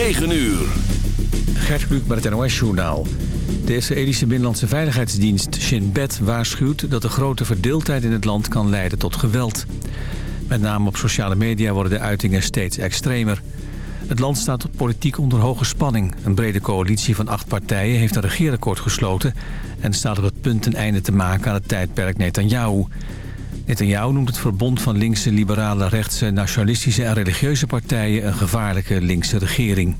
9 uur. Gert Kluk met het NOS-journaal. De Israëlische Binnenlandse Veiligheidsdienst Shin Bet waarschuwt... dat de grote verdeeldheid in het land kan leiden tot geweld. Met name op sociale media worden de uitingen steeds extremer. Het land staat politiek onder hoge spanning. Een brede coalitie van acht partijen heeft een regeerakkoord gesloten... en staat op het punt een einde te maken aan het tijdperk Netanyahu. Netanyahu noemt het verbond van linkse, liberale, rechtse, nationalistische en religieuze partijen... een gevaarlijke linkse regering.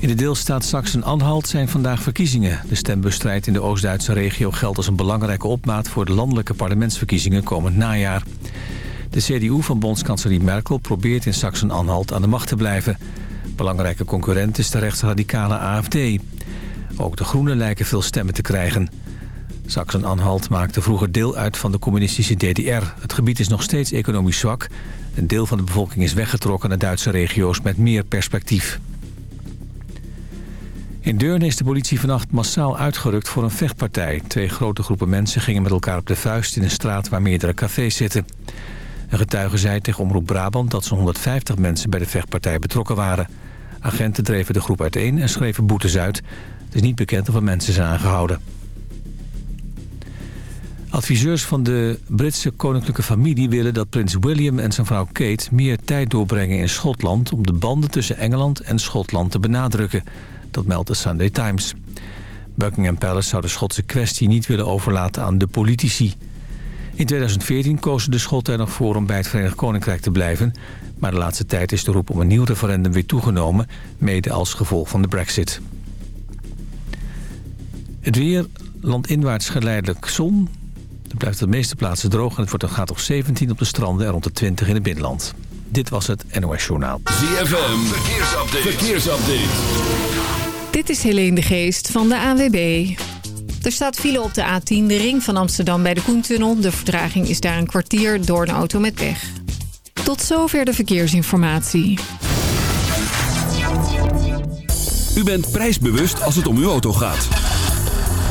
In de deelstaat Sachsen-Anhalt zijn vandaag verkiezingen. De stembusstrijd in de Oost-Duitse regio geldt als een belangrijke opmaat... voor de landelijke parlementsverkiezingen komend najaar. De CDU van bondskanselier Merkel probeert in Sachsen-Anhalt aan de macht te blijven. Belangrijke concurrent is de rechtsradicale AFD. Ook de Groenen lijken veel stemmen te krijgen. Sachsen-Anhalt maakte vroeger deel uit van de communistische DDR. Het gebied is nog steeds economisch zwak. Een deel van de bevolking is weggetrokken naar Duitse regio's met meer perspectief. In Deurne is de politie vannacht massaal uitgerukt voor een vechtpartij. Twee grote groepen mensen gingen met elkaar op de vuist in een straat waar meerdere cafés zitten. Een getuige zei tegen Omroep Brabant dat zo'n 150 mensen bij de vechtpartij betrokken waren. Agenten dreven de groep uiteen en schreven boetes uit. Het is niet bekend of er mensen zijn aangehouden. Adviseurs van de Britse koninklijke familie willen dat prins William en zijn vrouw Kate meer tijd doorbrengen in Schotland om de banden tussen Engeland en Schotland te benadrukken. Dat meldt de Sunday Times. Buckingham Palace zou de Schotse kwestie niet willen overlaten aan de politici. In 2014 kozen de Schotten er nog voor om bij het Verenigd Koninkrijk te blijven. Maar de laatste tijd is de roep om een nieuw referendum weer toegenomen, mede als gevolg van de brexit. Het weer, landinwaarts geleidelijk zon. Er blijft op de meeste plaatsen droog en het wordt een gaat op 17 op de stranden en rond de 20 in het binnenland. Dit was het NOS Journaal. ZFM, verkeersupdate. verkeersupdate. Dit is Helene de Geest van de ANWB. Er staat file op de A10, de ring van Amsterdam bij de Koentunnel. De vertraging is daar een kwartier door een auto met weg. Tot zover de verkeersinformatie. U bent prijsbewust als het om uw auto gaat.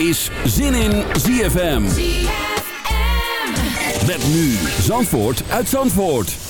Is Zin in ZFM. Met nu Zandvoort uit Zandvoort.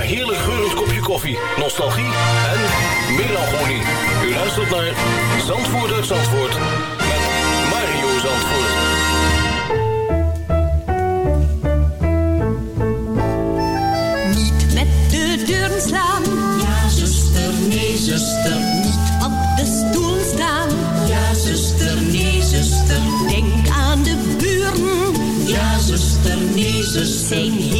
maar heerlijk geurend kopje koffie, nostalgie en melancholie. U luistert naar Zandvoort uit Zandvoort met Mario Zandvoort. Niet met de deuren slaan. Ja, zuster, nee, zuster. Niet op de stoel staan. Ja, zuster, nee, zuster. Denk aan de buren. Ja, zuster, nee, zuster. Zijn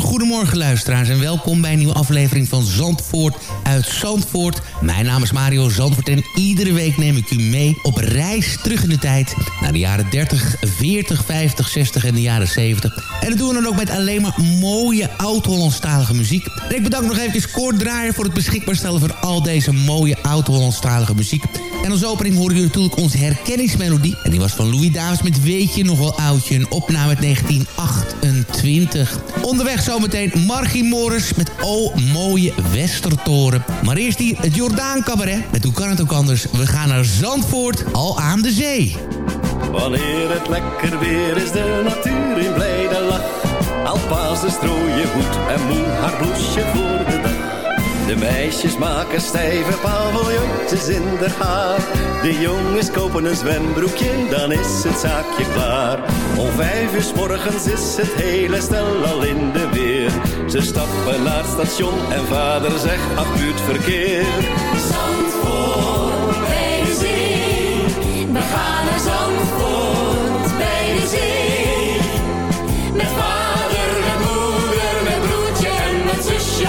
Goedemorgen luisteraars en welkom bij een nieuwe aflevering van Zandvoort uit Zandvoort. Mijn naam is Mario Zandvoort en iedere week neem ik u mee op reis terug in de tijd naar de jaren 30, 40, 50, 60 en de jaren 70. En dat doen we dan ook met alleen maar mooie oud-Hollandstalige muziek. Ik bedank nog even Kort Draaier voor het beschikbaar stellen van al deze mooie oud-Hollandstalige muziek. En als opening horen jullie natuurlijk onze herkenningsmelodie. En die was van Louis Davis met Weet je nog wel oudje. Een opname uit 1928. Onderweg zometeen Margie Morris met O Mooie Westertoren. Maar eerst hier het Jordaan Cabaret. Met hoe kan het ook anders? We gaan naar Zandvoort, al aan de zee. Wanneer het lekker weer is, de natuur in blijde lach. Alpazen strooien goed en moe haar bloesje voor de dag. De meisjes maken stijve paviljoentjes in de haar. De jongens kopen een zwembroekje, dan is het zaakje klaar. Om vijf uur s morgens is het hele stel al in de weer. Ze stappen naar het station en vader zegt acuut verkeer. Zandvoort bij de zee. We gaan naar Zandvoort bij de zee. Met vader, met moeder, met broertje en met zusje,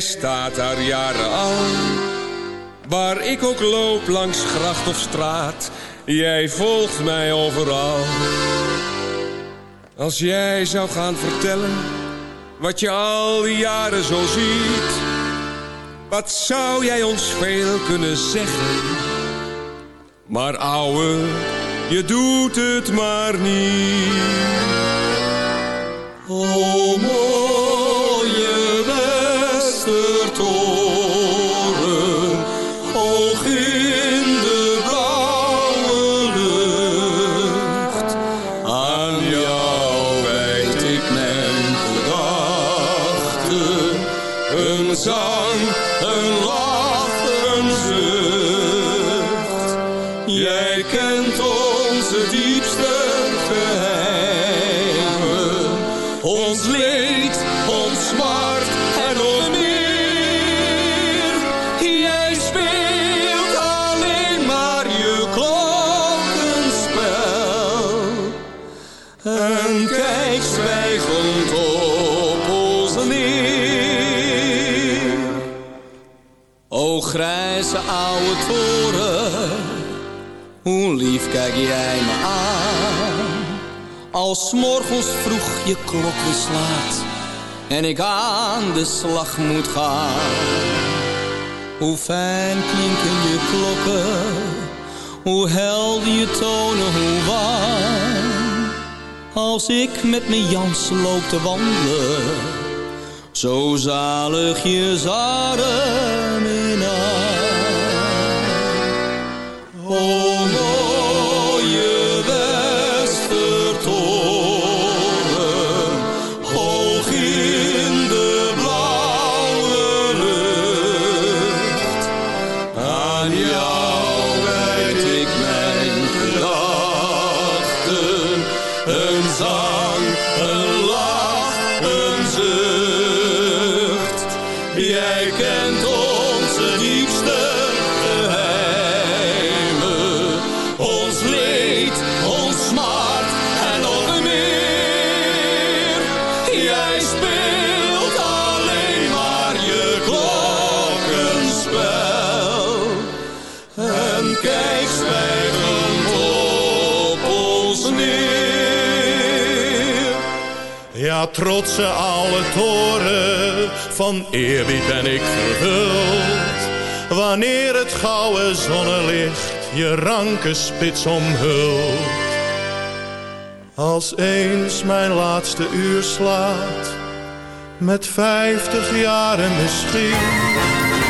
jij staat daar jaren al. Waar ik ook loop langs gracht of straat, jij volgt mij overal. Als jij zou gaan vertellen, wat je al die jaren zo ziet. Wat zou jij ons veel kunnen zeggen? Maar ouwe, je doet het maar niet. O mooie zwijgend op ons neer. O grijze oude toren, hoe lief kijk jij me aan. Als morgens vroeg je klok slaat en ik aan de slag moet gaan. Hoe fijn klinken je klokken, hoe helder je tonen, hoe warm. Als ik met mijn Jans loop te wandelen, zo zalig je arm in trotse oude toren, van eerbied ben ik vervuld. Wanneer het gouden zonnelicht je ranke spits omhult. Als eens mijn laatste uur slaat, met vijftig jaren misschien.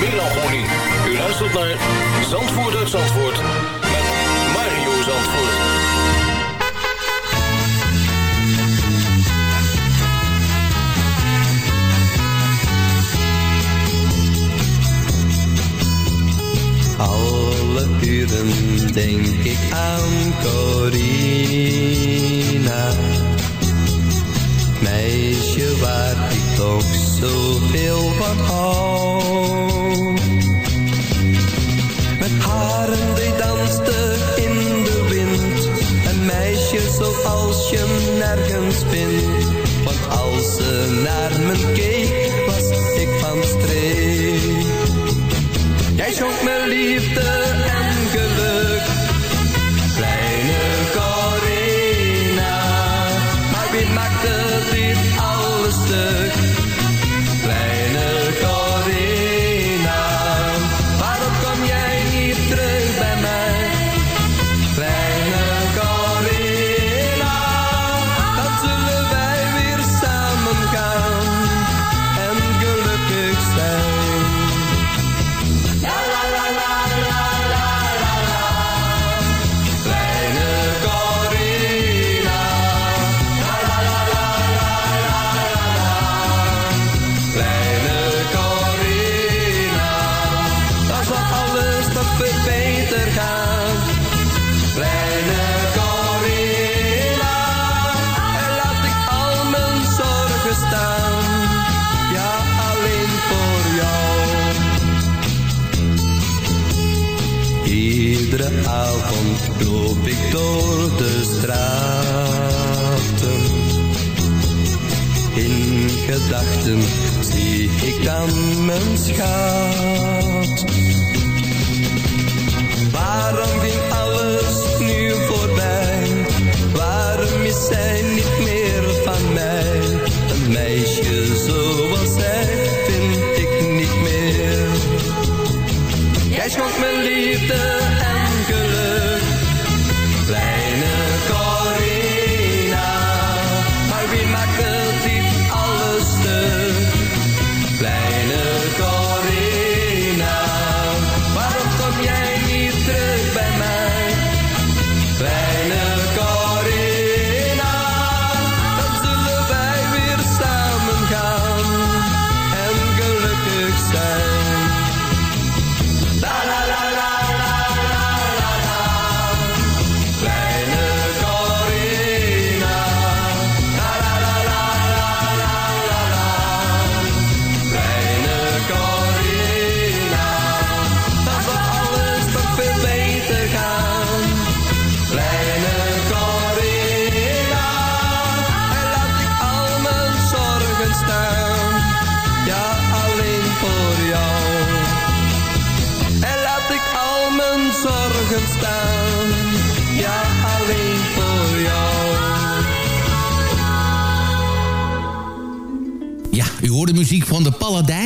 melancholie. U luistert naar Zandvoort uit Zandvoort met Mario Zandvoort. Alle uren denk ik aan Corina. Meisje waar toch zoveel van hou. Met haren die danste in de wind. Een meisje zoals je nergens vindt. Want als ze naar me keek, was ik van streek. Jij schonk me liefde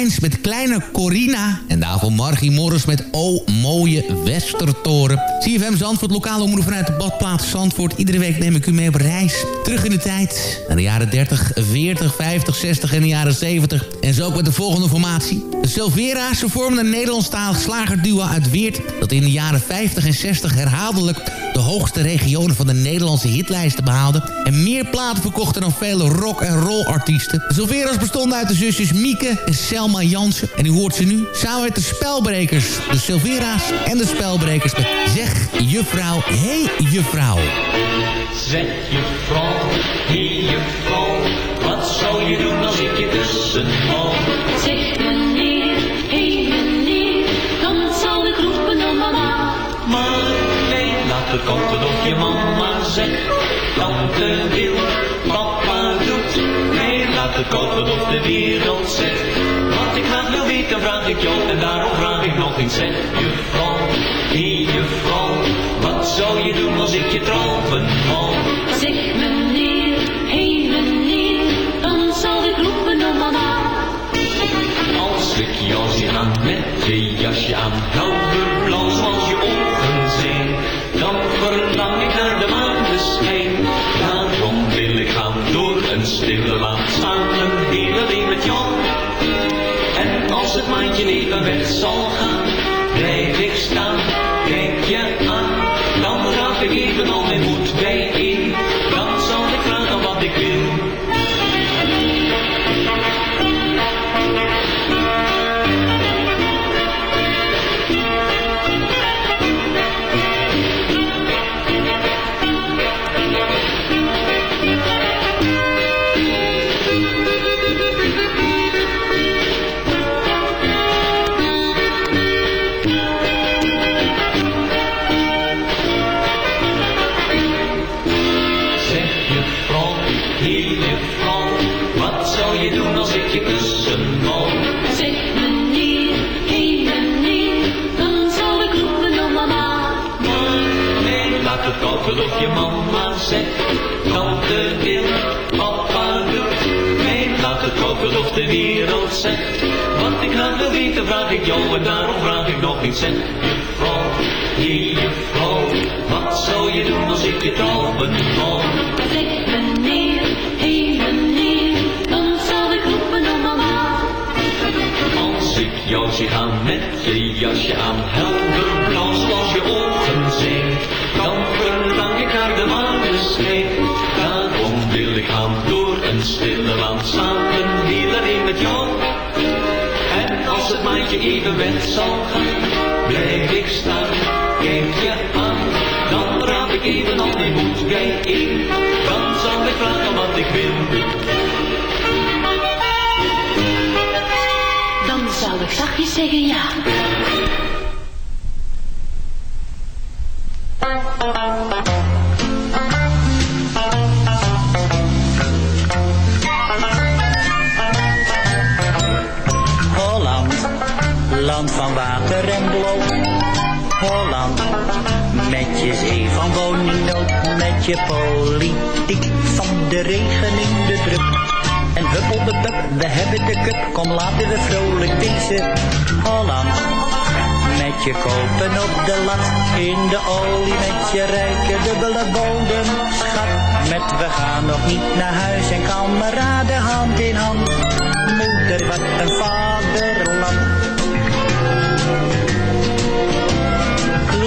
Met Kleine Corina. En daarvoor Margie Morris met O Mooie Westertoren. CFM Zandvoort, lokale omroep vanuit de badplaats Zandvoort. Iedere week neem ik u mee op reis. Terug in de tijd. Naar de jaren 30, 40, 50, 60 en de jaren 70. En zo ook met de volgende formatie. De Silvera, ze vormden een Nederlandstalig slagerduo uit Weert... dat in de jaren 50 en 60 herhaaldelijk de hoogste regionen van de Nederlandse hitlijsten behaalde... en meer platen verkochten dan vele rock- en roll-artiesten. De Silvera's bestonden uit de zusjes Mieke en Selma Jansen. En u hoort ze nu samen met de Spelbrekers. De Silvera's en de Spelbrekers met Zeg Juffrouw, Hey Juffrouw. Zeg juffrouw, hey juffrouw, wat zou je doen als ik je kussen hou? Zeg De komt je mama zegt. Tante wil, papa doet. Nee, laat het het op de wereld zegt. Wat ik graag wil weten vraag ik jou en daarom vraag ik nog eens. Zeg, juffrouw, je juffrouw, wat zou je doen als ik je trouwen wou? Zeg meneer, hey meneer, dan zal ik roepen om mama. Als ik jou zie aan met je jasje aan, het maandje even weg zal wat ik graag wil weten vraag ik jou en daarom vraag ik nog iets. Zeg juffrouw, hier juffrouw, wat zou je doen als ik je trouwen wou? Zeg meneer, hé meneer, dan zal ik roepen om mama. Als ik jou zie gaan met je jasje aan, helder blauw zoals je ogen zijn, dan verlang ik naar de maneschijn. Daarom wil ik gaan door een stille land samen, heel alleen met jou. Maandje even weg zal gaan, blijf ik staan, kijk je aan. Dan raap ik even al mijn moed bijeen, dan zal ik vragen wat ik wil. Dan zal ik zachtjes zeggen ja. Je politiek van de regen in de druk. En huppel de pup, we hebben de cup, kom laten we vrolijk wezen. Holland, met je kopen op de lat, in de olie met je rijke dubbele bodem. Schat, met we gaan nog niet naar huis en kameraden hand in hand. Moeder, wat een vaderland.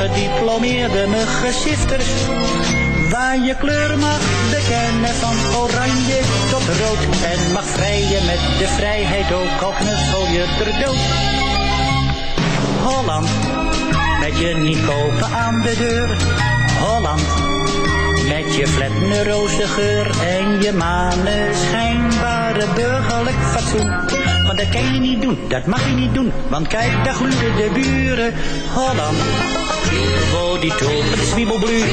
Gediplomeerde muggensifters. Waar je kleur mag bekennen van oranje tot rood. En mag vrijen met de vrijheid ook al knuffel je er dood. Holland, met je niet kopen aan de deur. Holland, met je flatne roze geur en je maneschijnbare burgerlijk fatsoen. Want dat kan je niet doen, dat mag je niet doen, want kijk, daar gluren de buren. Holland, wo die Tulpen zwiebelblüht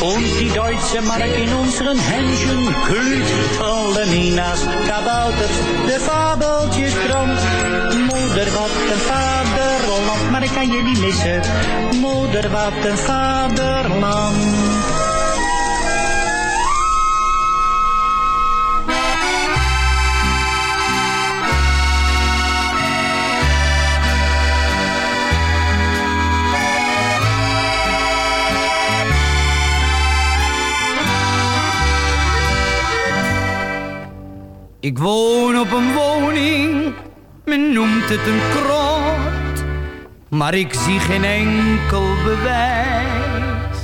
und die deutsche Mark in unseren Händchen glüht. Alle Minas, kabouters, de fabeltjes strand. Moeder, wat een vaderland, maar ik kan je niet missen. Moeder, wat een vaderland. Ik woon op een woning, men noemt het een krot. Maar ik zie geen enkel bewijs.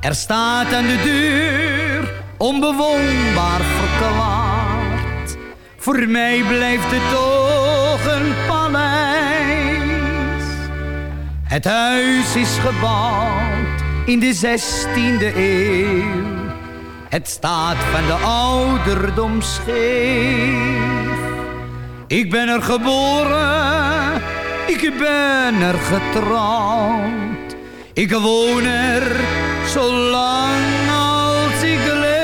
Er staat aan de deur, onbewoonbaar verklaard. Voor mij blijft het toch een paleis. Het huis is gebouwd in de 16e eeuw. Het staat van de ouderdom scheef. Ik ben er geboren, ik ben er getrouwd. Ik woon er zolang als ik leef.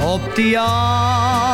op die afgekeurde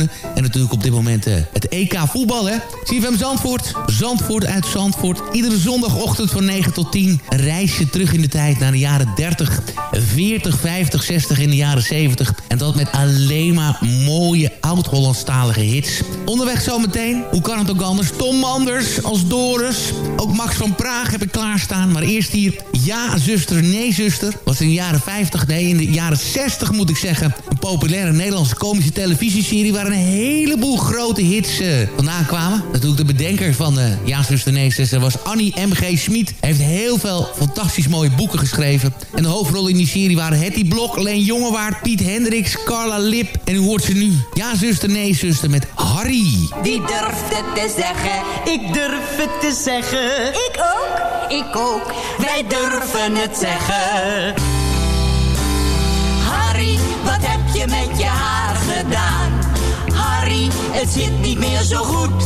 En natuurlijk op dit moment eh, het EK voetbal, hè. CFM Zandvoort, Zandvoort uit Zandvoort. Iedere zondagochtend van 9 tot 10. Een reisje terug in de tijd naar de jaren 30, 40, 50, 60 in de jaren 70. En dat met alleen maar mooie oud-Hollandstalige hits. Onderweg zometeen, hoe kan het ook anders? Tom Manders als Doris. Ook Max van Praag heb ik klaarstaan. Maar eerst hier Ja zuster, nee zuster. Was in de jaren 50, nee in de jaren 60 moet ik zeggen. Een populaire Nederlandse komische televisieserie... waar een heleboel grote hits eh, vandaan kwamen. Natuurlijk de bedenker van uh, Ja zuster, was Annie M.G. Schmid. Heeft heel veel fantastisch mooie boeken geschreven. En de hoofdrollen in die serie waren Hetty Blok, Leen Jongewaard, Piet Hendricks, Carla Lip. En u hoort ze nu. Ja zuster, nee zuster met Harry. Wie durft het te zeggen? Ik durf het te zeggen. Ik ook. Ik ook. Wij durven het zeggen. Harry, wat heb je met je haar gedaan? Het zit niet meer zo goed.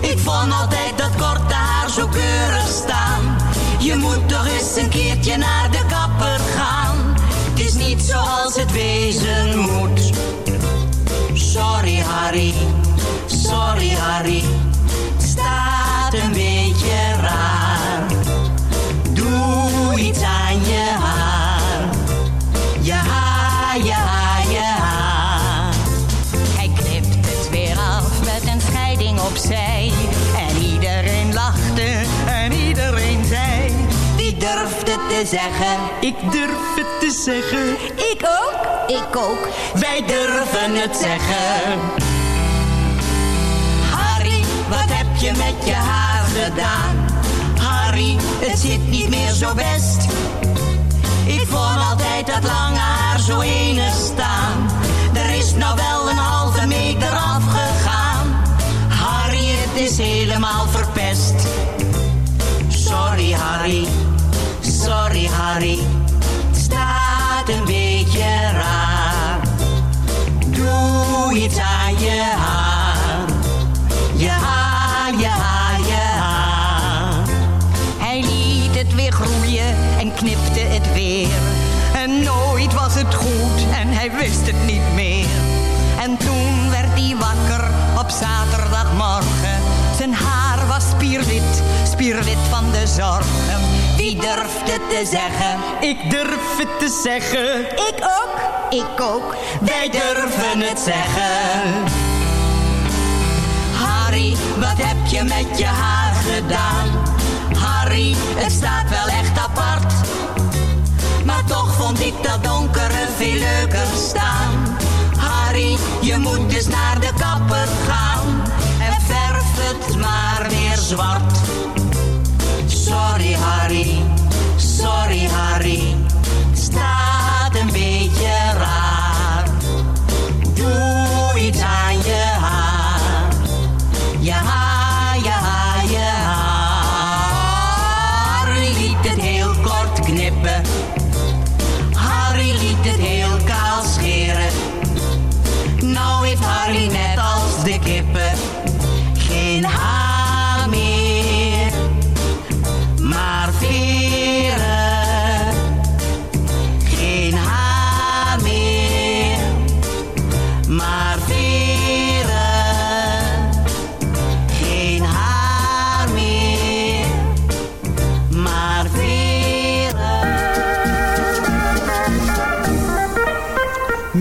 Ik vond altijd dat korte haar zo keurig staan. Je moet toch eens een keertje naar de kapper gaan. Het is niet zoals het wezen moet. Sorry Harry, sorry Harry, staat een beetje raar. Doe iets aan je haar, te zeggen? Ik durf het te zeggen. Ik ook. Ik ook. Wij durven het zeggen. Harry, wat heb je met je haar gedaan? Harry, het zit niet meer zo best. Ik vond altijd dat lange haar zo enig staan. Er is nou wel een halve meter afgegaan. Harry, het is helemaal verpest. Sorry Harry, sorry Harry. Het staat een beetje raar. Doe iets aan je haar. Je haar, je haar, je haar. Hij liet het weer groeien en knipte het weer. En nooit was het goed en hij wist het niet meer. Spierwit, spierwit van de zorgen. Wie durft het te zeggen? Ik durf het te zeggen. Ik ook. Ik ook. Wij durven het zeggen. Harry, wat heb je met je haar gedaan? Harry, het staat wel echt apart. Maar toch vond ik dat donkere veel leuker staan. Harry, je moet dus naar de kapper gaan. En verf het maar weer Sorry Harry, sorry Harry. Staat een beetje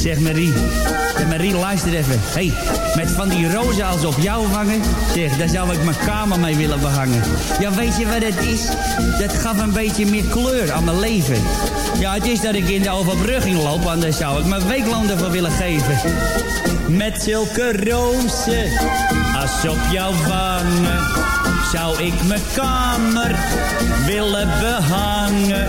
Zeg Marie, zeg Marie luister even. hey, met van die rozen als op jou hangen. Zeg, daar zou ik mijn kamer mee willen behangen. Ja, weet je wat het is? Dat gaf een beetje meer kleur aan mijn leven. Ja, het is dat ik in de overbrugging loop, anders zou ik mijn weekloon ervoor willen geven. Met zulke rozen als op jouw wangen zou ik mijn kamer willen behangen.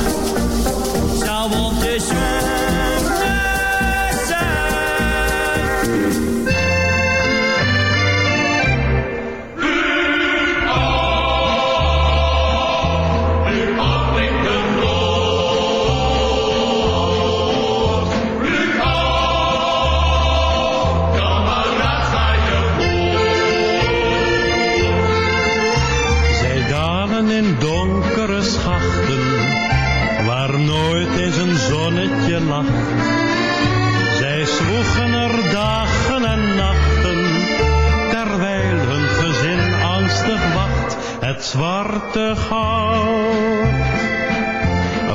zwarte goud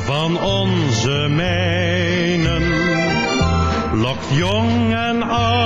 van onze mijnen lokt jong en oud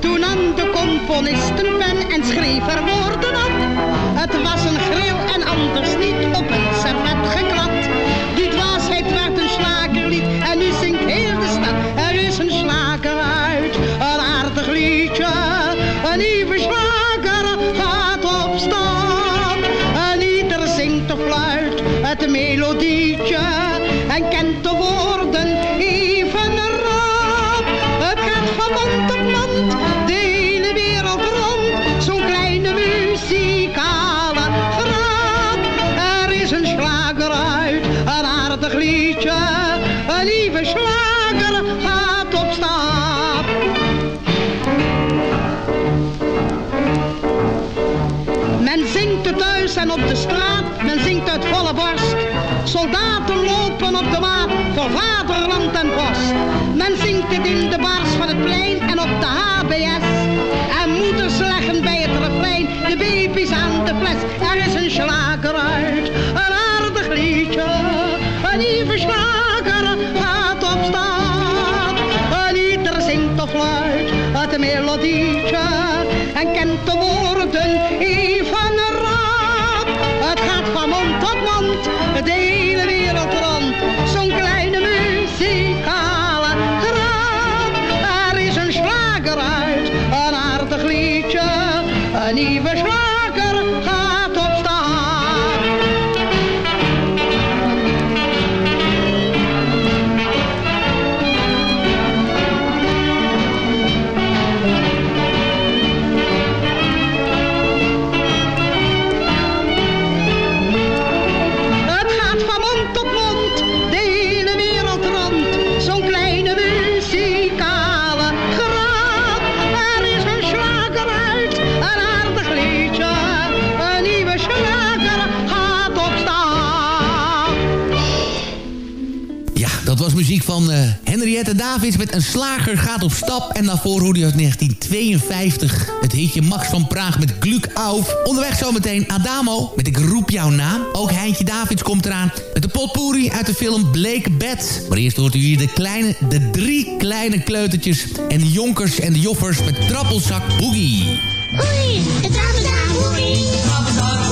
Toen nam de componist pen en schreef er woorden op. Het was een gril en anders niet op een servet geklad. Die dwaasheid werd een slagerlied en nu zingt heel de stad. Er is een slager uit, een aardig liedje. Een nieuwe slager was muziek van uh, Henriette Davids met Een slager gaat op stap. En daarvoor hoorde je uit 1952 het hitje Max van Praag met Gluk auf. Onderweg zometeen Adamo met Ik roep jouw naam. Ook Heintje Davids komt eraan met de potpourri uit de film Blake Bed. Maar eerst hoort u hier de, kleine, de drie kleine kleutertjes en de jonkers en de joffers met Trappelzak Boogie. Oei, de trappelzak boogie.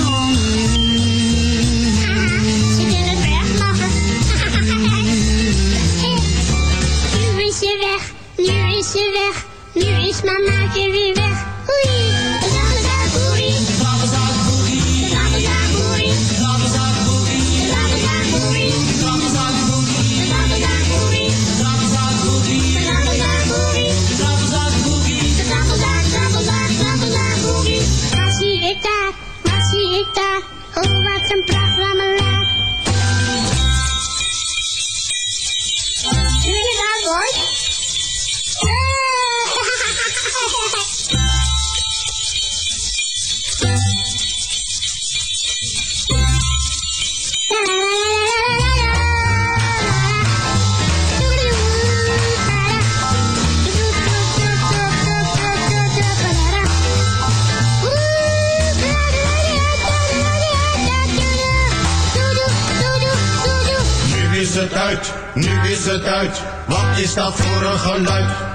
Mama, give me het. Wat is dat voor een geluid?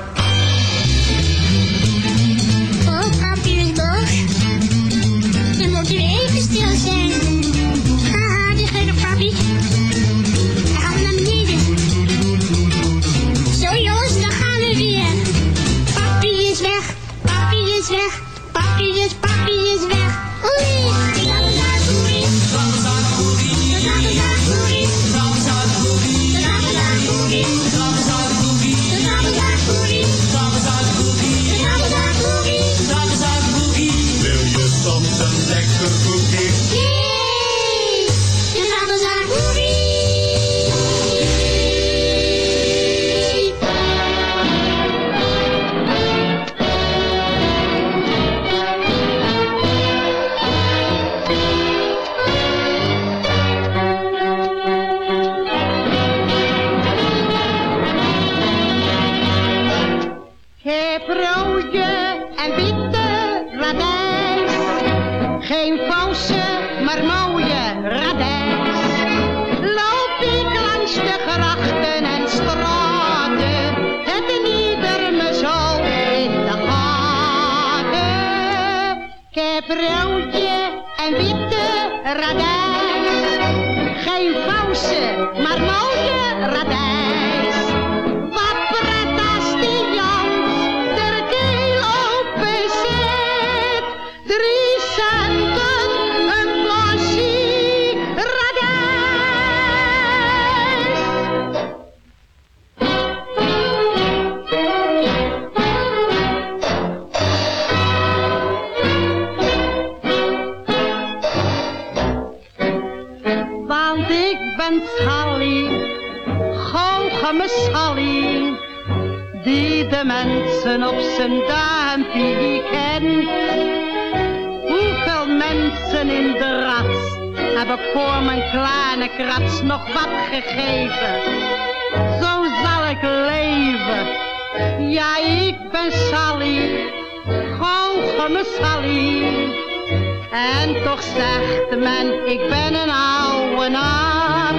Geen valse, maar nog wat gegeven? Zo zal ik leven. Ja, ik ben Sally, goocheme Sally. En toch zegt men, ik ben een oude naar.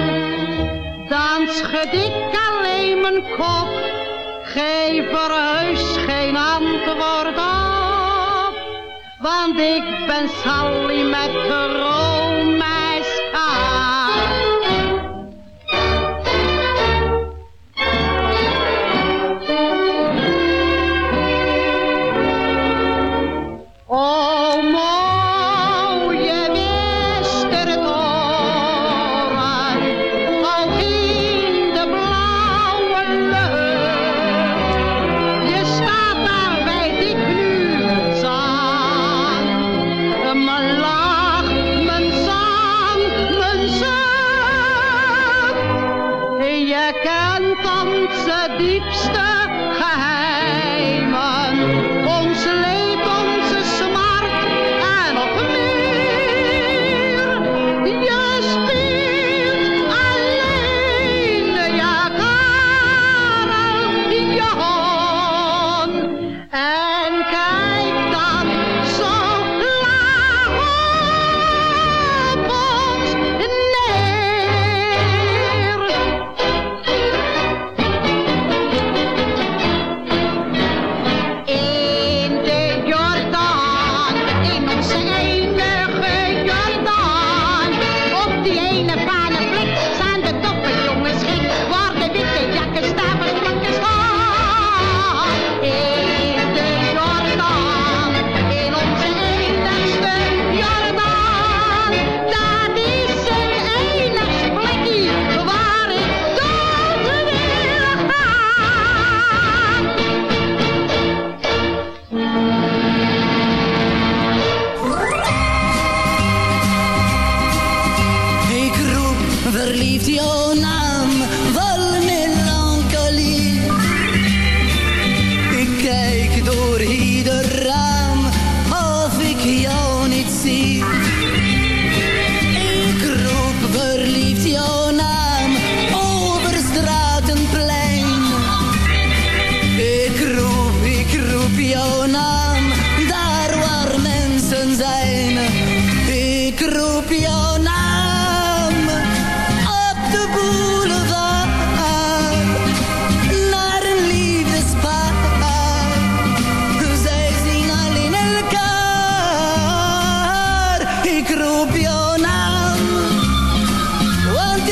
Dan schud ik alleen mijn kop, geef er heus geen antwoord op. Want ik ben Sally met de.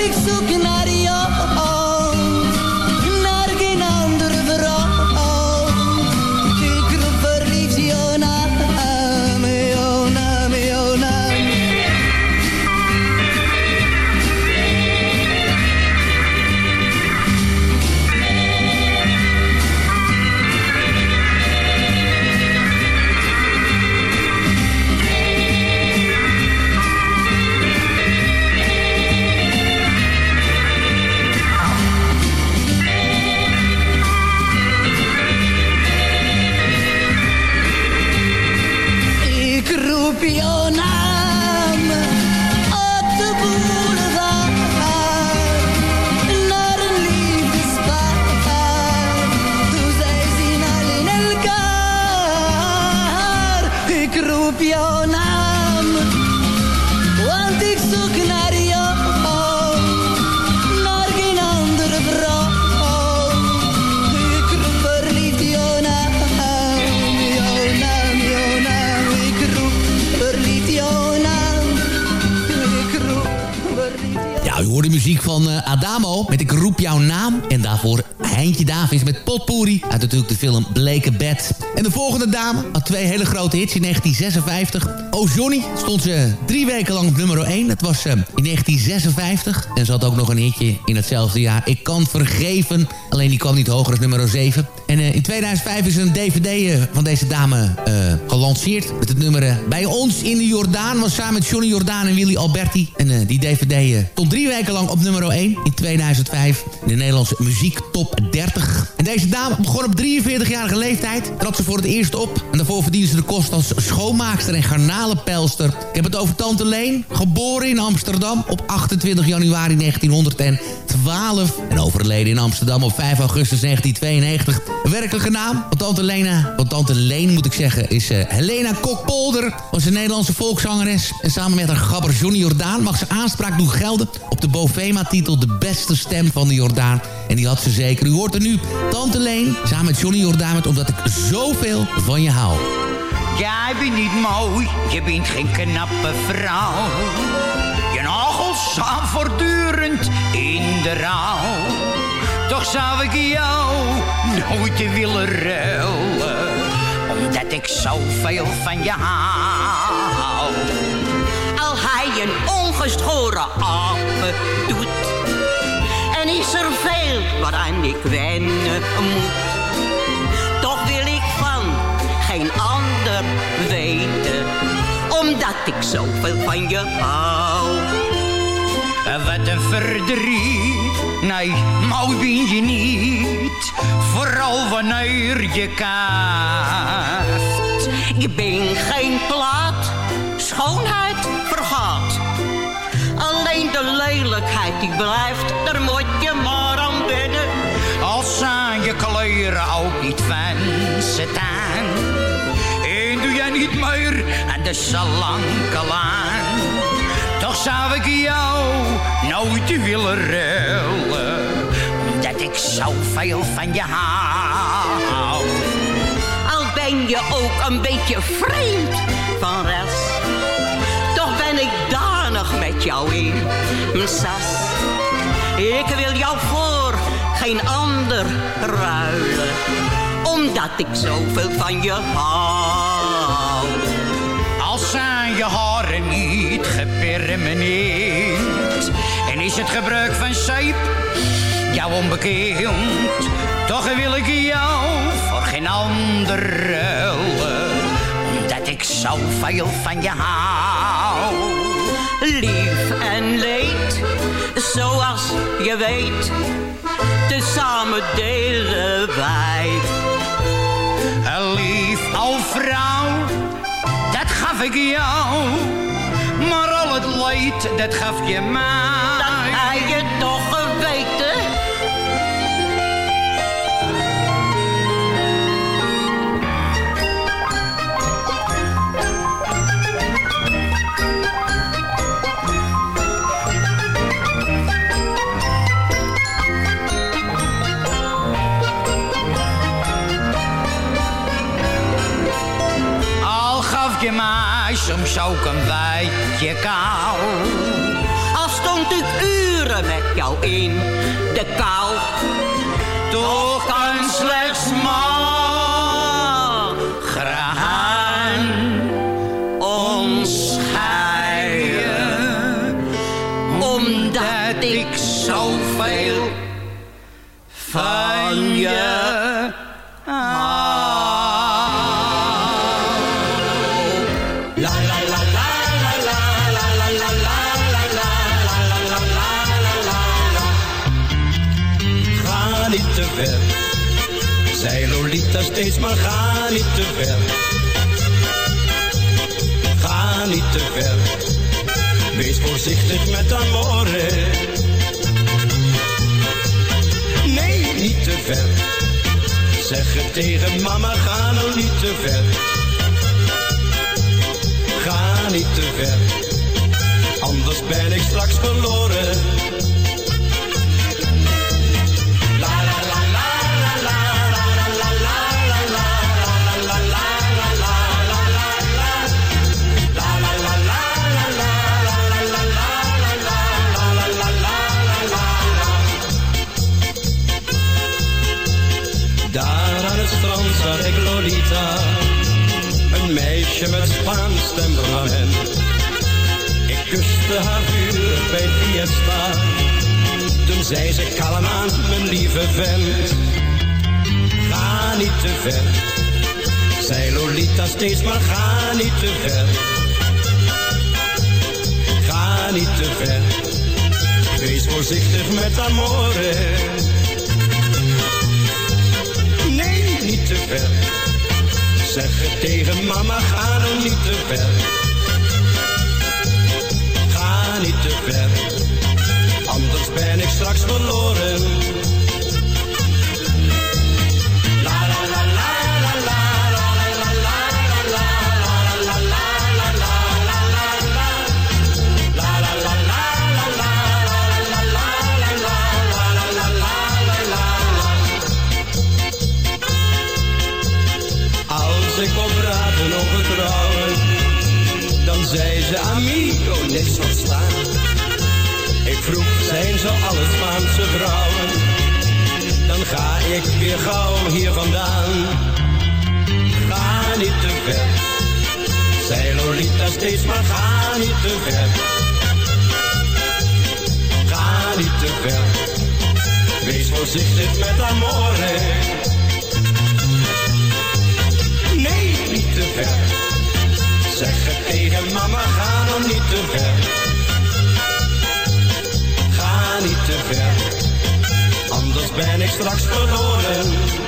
Ik zoek naar jou, de film Bed. En de volgende dame had twee hele grote hits in 1956. Oh Johnny stond ze drie weken lang op nummer 1. Dat was eh, in 1956. En ze had ook nog een hitje in hetzelfde jaar. Ik kan vergeven. Alleen die kwam niet hoger dan nummer 7. En eh, in 2005 is een dvd eh, van deze dame gelanceerd. Met het nummer Bij ons in de Jordaan. Was samen met Johnny Jordaan en Willy Alberti. En die dvd stond drie weken lang op nummer 1 in 2005. In de Nederlandse muziek top 30. Deze dame begon op 43-jarige leeftijd. Trad ze voor het eerst op. En daarvoor verdiende ze de kost als schoonmaakster en garnalenpelster. Ik heb het over Tante Leen. Geboren in Amsterdam op 28 januari 1912. En overleden in Amsterdam op 5 augustus 1992. Een werkelijke naam van Tante Lena. Van Tante Leen moet ik zeggen is eh, Helena Kokpolder. Was een Nederlandse volkszangeres. En samen met haar gabber Johnny Jordaan mag ze aanspraak doen gelden... op de Bovema-titel De Beste Stem van de Jordaan. En die had ze zeker. U hoort er nu Tante Leen samen met Johnny Jordaan... Omdat ik zoveel van je hou. Jij bent niet mooi, je bent geen knappe vrouw. Je nagels staan voortdurend in de rouw. Toch zou ik jou nooit willen ruilen, omdat ik zoveel van je hou. Al hij een ongeschoren apen doet. En is er veel waaraan ik wennen moet. Toch wil ik van geen ander weten. Omdat ik zoveel van je hou. Wat een verdriet. Nee, mooi ben je niet. Vooral wanneer je kaft. Ik ben geen plaat, schoonheid de lelijkheid die blijft, daar moet je maar aan wennen. Als zijn je kleuren ook niet van staan. En doe jij niet meer aan de salankelaan. Toch zou ik jou nooit willen ruilen. Omdat ik zoveel van je hou. Al ben je ook een beetje vreemd van res. Met jou in sas. Ik wil jou voor geen ander ruilen. Omdat ik zoveel van je hou. Als zijn je haren niet gepermeneerd En is het gebruik van zeep jou onbekend Toch wil ik jou voor geen ander ruilen Omdat ik zoveel van je hou Lief en leed, zoals je weet. Tezamen delen wij. Een lief al vrouw, dat gaf ik jou. Maar al het leed, dat gaf je mij. Dat hij je toch soms ook een beetje kou. Al stond ik uren met jou in de kou. Toch kan slechts graan Maar ga niet te ver. Ga niet te ver. Wees voorzichtig met amore. Nee, niet te ver. Zeg het tegen mama, ga nou niet te ver. Ga niet te ver. Anders ben ik straks verloren. Een meisje met Spaans temperament. Ik kuste haar vuur bij Fiesta, toen zei ze kalm aan, mijn lieve vent. Ga niet te ver, zei Lolita steeds, maar ga niet te ver. Ga niet te ver, wees voorzichtig met amore. Nee, niet te ver. Zeg tegen mama, ga nou niet te ver. Ga niet te ver, anders ben ik straks verloren. Alle Spaanse vrouwen? Dan ga ik weer gauw hier vandaan. Ga niet te ver, zei Lolita steeds, maar ga niet te ver. Ga niet te ver, wees voorzichtig met amore. Nee, niet te ver. Zeg het tegen mama, ga nou niet te ver. ben ik straks verloren.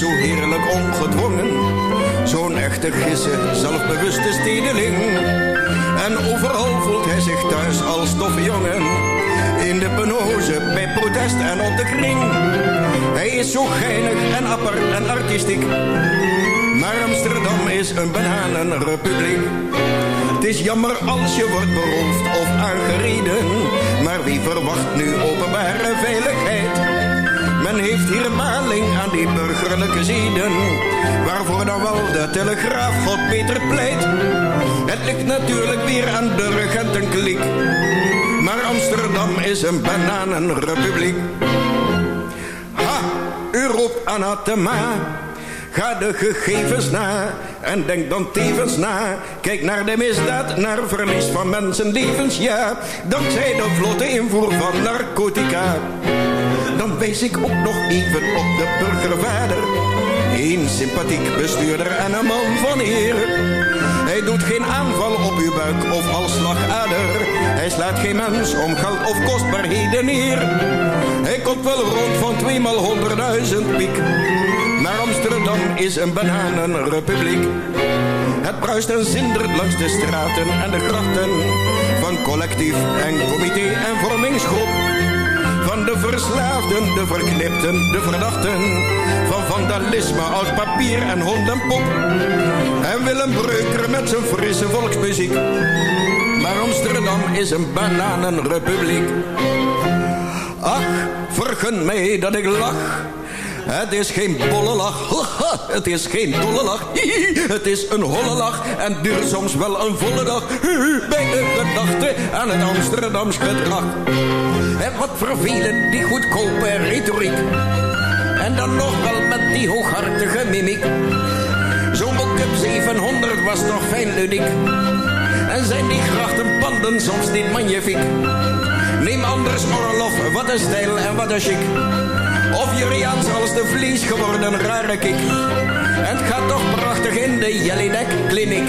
Zo heerlijk ongedwongen. Zo'n echte gisse, zelfbewuste stedeling. En overal voelt hij zich thuis als toffe jongen. In de penose, bij protest en op de kring. Hij is zo geinig en apper en artistiek. Maar Amsterdam is een bananenrepubliek. Het is jammer als je wordt beroofd of aangereden. Maar wie verwacht nu openbare veiligheid? Men heeft hier maling aan die burgerlijke zeden. Waarvoor dan wel de telegraaf God beter pleit. Het ligt natuurlijk weer aan de regentenkliek. Maar Amsterdam is een bananenrepubliek. Ha, u roept anathema. Ga de gegevens na en denk dan tevens na. Kijk naar de misdaad, naar verlies van mensenlevens, ja. Dankzij de vlotte invoer van narcotica. Dan wijs ik ook nog even op de burgervader. Een sympathiek bestuurder en een man van eer. Hij doet geen aanval op uw buik of als slagader. Hij slaat geen mens om geld of kostbaarheden neer. Hij komt wel rond van tweemaal honderdduizend piek. Maar Amsterdam is een bananenrepubliek. Het bruist en zindert langs de straten en de grachten. Van collectief en comité en vormingsgroep. Van de verslaafden, de verknipten, de verdachten. Van vandalisme, oud papier en hondenpop. En Willem Breuker met zijn frisse volksmuziek. Maar Amsterdam is een bananenrepubliek. Ach, vergun mij dat ik lach. Het is geen bolle lach, het is geen dolle lach. Het is een holle lach en duurt soms wel een volle dag. Bij de gedachte aan het Amsterdams gedrag. En wat vervelend, die goedkope retoriek. En dan nog wel met die hooghartige mimiek. Zo'n Bokup 700 was toch fijn ludiek. En zijn die grachtenpanden soms niet magnifiek. Neem anders Orlof, wat een stijl en wat een chic. Of Juriaans als de vlies geworden rare kik. En het gaat toch prachtig in de Jellyneck kliniek.